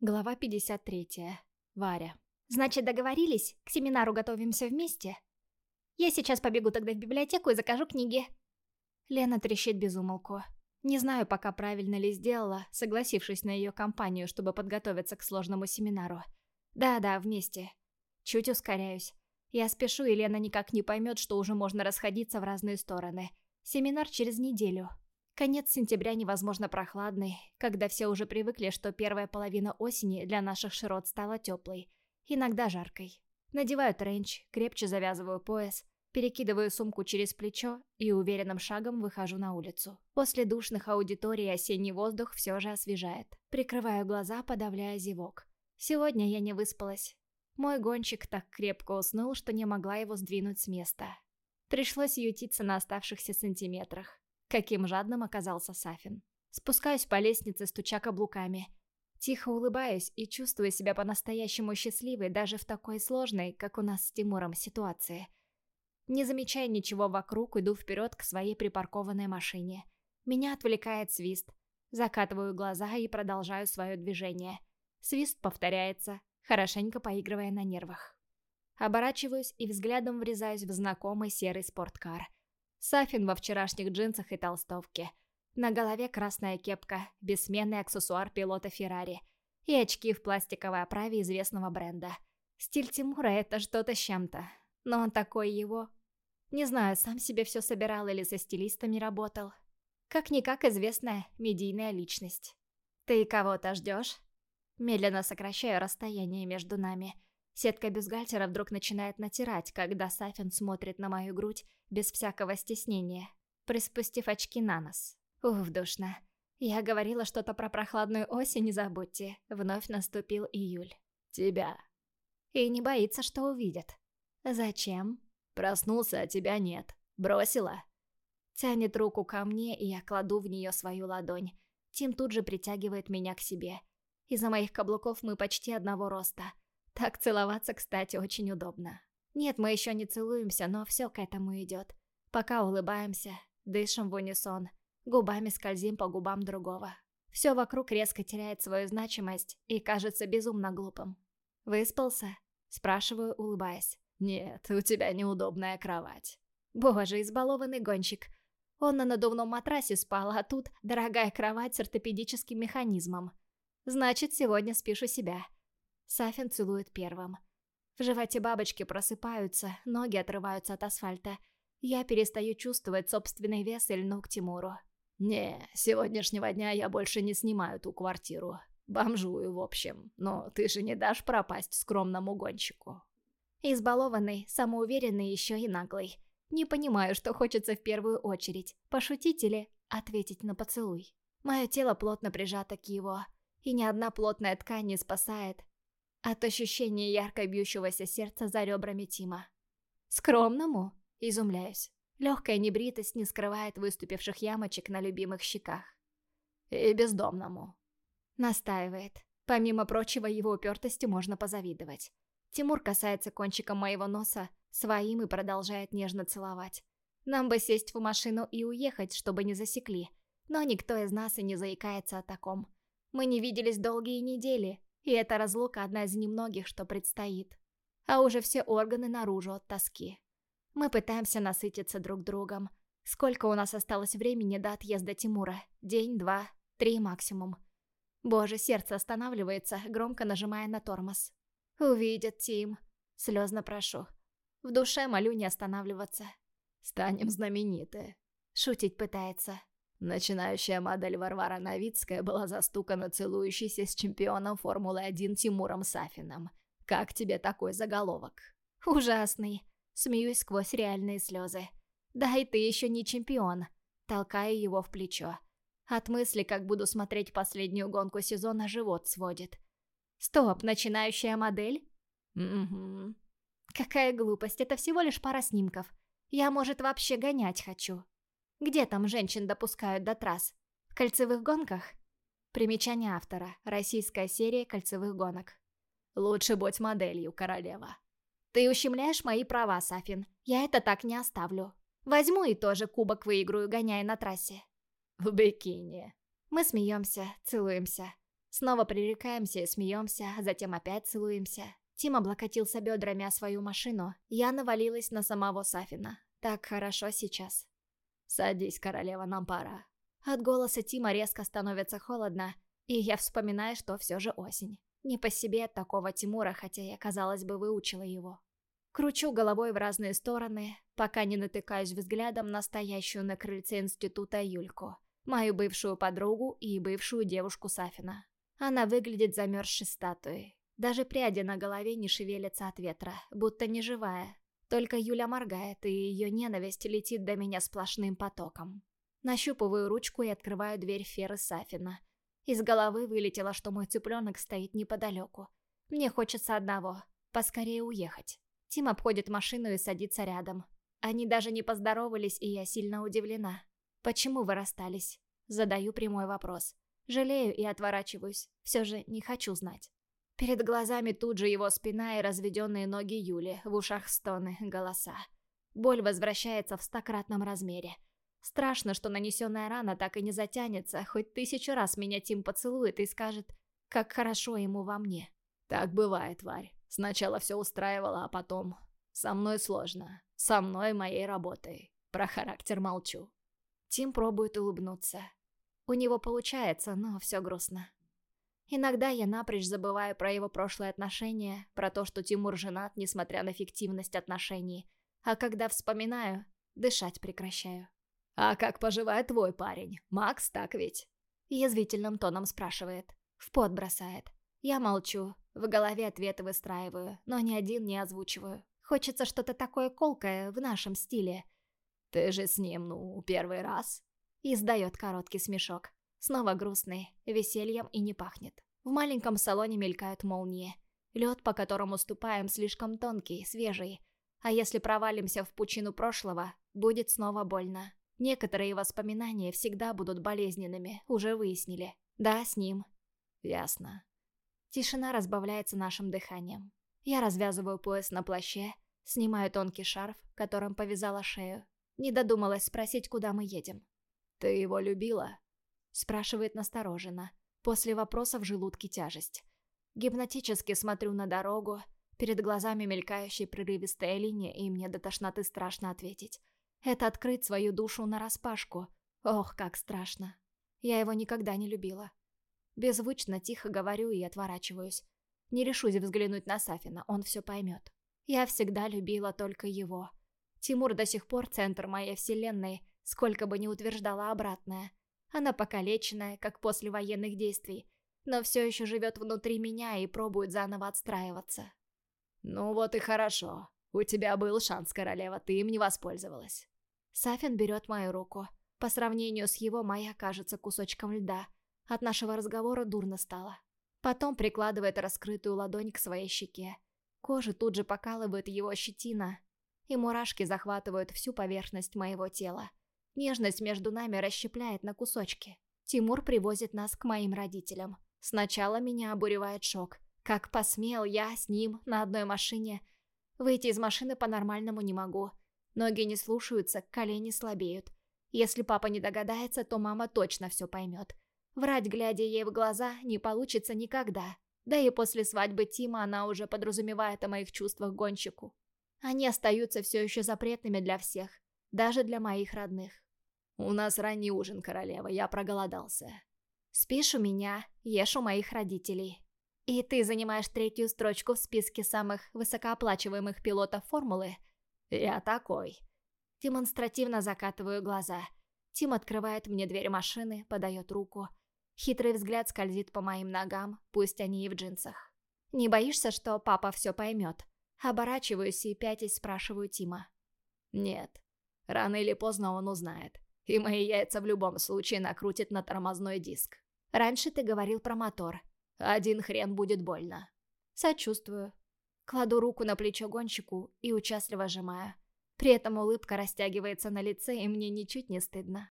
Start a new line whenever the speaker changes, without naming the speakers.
Глава 53. Варя.
«Значит, договорились? К семинару готовимся вместе? Я сейчас побегу тогда в библиотеку и закажу книги».
Лена трещит без умолку. Не знаю, пока правильно ли сделала, согласившись на ее компанию, чтобы подготовиться к сложному семинару. Да-да, вместе. Чуть ускоряюсь. Я спешу, и Лена никак не поймет, что уже можно расходиться в разные стороны. Семинар через неделю. Конец сентября невозможно прохладный, когда все уже привыкли, что первая половина осени для наших широт стала теплой, иногда жаркой. Надеваю тренч, крепче завязываю пояс, перекидываю сумку через плечо и уверенным шагом выхожу на улицу. После душных аудиторий осенний воздух все же освежает. Прикрываю глаза, подавляя зевок. Сегодня я не выспалась. Мой гонщик так крепко уснул, что не могла его сдвинуть с места. Пришлось ютиться на оставшихся сантиметрах. Каким жадным оказался Сафин. Спускаюсь по лестнице, стуча каблуками. Тихо улыбаюсь и чувствую себя по-настоящему счастливой даже в такой сложной, как у нас с Тимуром, ситуации. Не замечая ничего вокруг, иду вперед к своей припаркованной машине. Меня отвлекает свист. Закатываю глаза и продолжаю свое движение. Свист повторяется, хорошенько поигрывая на нервах. Оборачиваюсь и взглядом врезаюсь в знакомый серый спорткар – Сафин во вчерашних джинсах и толстовке. На голове красная кепка, бессменный аксессуар пилота Феррари и очки в пластиковой оправе известного бренда. Стиль Тимура — это что-то с чем-то. Но он такой его. Не знаю, сам себе все собирал или со стилистами работал. Как-никак известная медийная личность. «Ты кого-то ждешь?» Медленно сокращаю расстояние между нами — Сетка бюстгальтера вдруг начинает натирать, когда Сафин смотрит на мою грудь без всякого стеснения, приспустив очки на нос. Уф, душно. Я говорила что-то про прохладную осень, не забудьте. Вновь наступил июль. Тебя. И не боится, что увидят. Зачем? Проснулся, а тебя нет. Бросила? Тянет руку ко мне, и я кладу в нее свою ладонь. Тим тут же притягивает меня к себе. Из-за моих каблуков мы почти одного роста — так целоваться, кстати, очень удобно. Нет, мы еще не целуемся, но все к этому идет. Пока улыбаемся, дышим в унисон, губами скользим по губам другого. Все вокруг резко теряет свою значимость и кажется безумно глупым. «Выспался?» – спрашиваю, улыбаясь. «Нет, у тебя неудобная кровать». Боже, избалованный гонщик. Он на надувном матрасе спал, а тут дорогая кровать с ортопедическим механизмом. Значит, сегодня спишь у себя. Сафин целует первым. В животе бабочки просыпаются, ноги отрываются от асфальта. Я перестаю чувствовать собственный вес и льну к Тимуру. «Не, сегодняшнего дня я больше не снимаю ту квартиру. Бомжую, в общем. Но ты же не дашь пропасть скромному гонщику». Избалованный, самоуверенный еще и наглый. Не понимаю, что хочется в первую очередь. Пошутить или ответить на поцелуй. Мое тело плотно прижато к его. И ни одна плотная ткань не спасает, от ощущения ярко бьющегося сердца за ребрами Тима. Скромному? Изумляюсь. Легкая небритость не скрывает выступивших ямочек на любимых щеках. И бездомному. Настаивает. Помимо прочего, его упертости можно позавидовать. Тимур касается кончиком моего носа своим и продолжает нежно целовать. Нам бы сесть в машину и уехать, чтобы не засекли. Но никто из нас и не заикается о таком. Мы не виделись долгие недели, и эта разлука одна из немногих, что предстоит. А уже все органы наружу от тоски. Мы пытаемся насытиться друг другом. Сколько у нас осталось времени до отъезда Тимура? День, два, три максимум. Боже, сердце останавливается, громко нажимая на тормоз. «Увидят, Тим!» Слезно прошу. В душе молю не останавливаться. «Станем знамениты!» Шутить пытается. Начинающая модель Варвара Новицкая была застукана целующейся с чемпионом Формулы-1 Тимуром Сафиным. Как тебе такой заголовок? Ужасный. Смеюсь сквозь реальные слезы. Да и ты еще не чемпион. Толкаю его в плечо. От мысли, как буду смотреть последнюю гонку сезона, живот сводит. Стоп, начинающая модель? Угу. Какая глупость, это всего лишь пара снимков. Я, может, вообще гонять хочу. Где там женщин допускают до трасс? В кольцевых гонках? Примечание автора. Российская серия кольцевых гонок. Лучше будь моделью, королева. Ты ущемляешь мои права, Сафин. Я это так не оставлю. Возьму и тоже кубок выиграю, гоняя на трассе. В бикини. Мы смеемся, целуемся. Снова пререкаемся и смеемся, затем опять целуемся. Тим облокотился бедрами о свою машину, я навалилась на самого Сафина. Так хорошо сейчас. «Садись, королева, нам пора». От голоса Тима резко становится холодно, и я вспоминаю, что все же осень. Не по себе от такого Тимура, хотя я, казалось бы, выучила его. Кручу головой в разные стороны, пока не натыкаюсь взглядом на стоящую на крыльце института Юльку, мою бывшую подругу и бывшую девушку Сафина. Она выглядит замерзшей статуей. Даже пряди на голове не шевелятся от ветра, будто не живая. Только Юля моргает, и ее ненависть летит до меня сплошным потоком. Нащупываю ручку и открываю дверь Феры Сафина. Из головы вылетело, что мой цыпленок стоит неподалеку. Мне хочется одного — поскорее уехать. Тим обходит машину и садится рядом. Они даже не поздоровались, и я сильно удивлена. «Почему вы расстались?» Задаю прямой вопрос. Жалею и отворачиваюсь. Все же не хочу знать. Перед глазами тут же его спина и разведенные ноги Юли, в ушах стоны, голоса. Боль возвращается в стократном размере. Страшно, что нанесенная рана так и не затянется, хоть тысячу раз меня Тим поцелует и скажет, как хорошо ему во мне. Так бывает, Варь. Сначала все устраивало, а потом... Со мной сложно. Со мной моей работой. Про характер молчу. Тим пробует улыбнуться. У него получается, но все грустно. Иногда я напрочь забываю про его прошлые отношения, про то, что Тимур женат, несмотря на фиктивность отношений. А когда вспоминаю, дышать прекращаю. «А как поживает твой парень? Макс, так ведь?» Язвительным тоном спрашивает. В пот бросает. Я молчу, в голове ответы выстраиваю, но ни один не озвучиваю. Хочется что-то такое колкое в нашем стиле. «Ты же с ним, ну, первый раз?» Издает короткий смешок. Снова грустный, весельем и не пахнет. В маленьком салоне мелькают молнии. Лед, по которому ступаем, слишком тонкий, свежий. А если провалимся в пучину прошлого, будет снова больно. Некоторые воспоминания всегда будут болезненными, уже выяснили. Да, с ним. Ясно. Тишина разбавляется нашим дыханием. Я развязываю пояс на плаще, снимаю тонкий шарф, которым повязала шею. Не додумалась спросить, куда мы едем. «Ты его любила?» Спрашивает настороженно. После вопроса в желудке тяжесть. Гипнотически смотрю на дорогу, перед глазами мелькающая прерывистая линия, и мне до тошноты страшно ответить. Это открыть свою душу нараспашку. Ох, как страшно. Я его никогда не любила. Беззвучно тихо говорю и отворачиваюсь. Не решусь взглянуть на Сафина, он все поймет. Я всегда любила только его. Тимур до сих пор центр моей вселенной, сколько бы ни утверждала обратное. Она покалеченная, как после военных действий, но все еще живет внутри меня и пробует заново отстраиваться. «Ну вот и хорошо. У тебя был шанс, королева, ты им не воспользовалась». Сафин берет мою руку. По сравнению с его, моя кажется кусочком льда. От нашего разговора дурно стало. Потом прикладывает раскрытую ладонь к своей щеке. Кожа тут же покалывает его щетина, и мурашки захватывают всю поверхность моего тела. Нежность между нами расщепляет на кусочки. Тимур привозит нас к моим родителям. Сначала меня обуревает шок. Как посмел я с ним на одной машине. Выйти из машины по-нормальному не могу. Ноги не слушаются, колени слабеют. Если папа не догадается, то мама точно все поймет. Врать, глядя ей в глаза, не получится никогда. Да и после свадьбы Тима она уже подразумевает о моих чувствах гонщику. Они остаются все еще запретными для всех, даже для моих родных. «У нас ранний ужин, королева, я проголодался». «Спишь у меня, ешь у моих родителей. И ты занимаешь третью строчку в списке самых высокооплачиваемых пилотов формулы?» «Я такой». Демонстративно закатываю глаза. Тим открывает мне дверь машины, подает руку. Хитрый взгляд скользит по моим ногам, пусть они и в джинсах. «Не боишься, что папа все поймет?» Оборачиваюсь и пятясь спрашиваю Тима. «Нет. Рано или поздно он узнает. И мои яйца в любом случае накрутит на тормозной диск. Раньше ты говорил про мотор. Один хрен будет больно». «Сочувствую». Кладу руку на плечо гонщику и участливо сжимаю. При этом улыбка растягивается на лице, и мне ничуть не стыдно.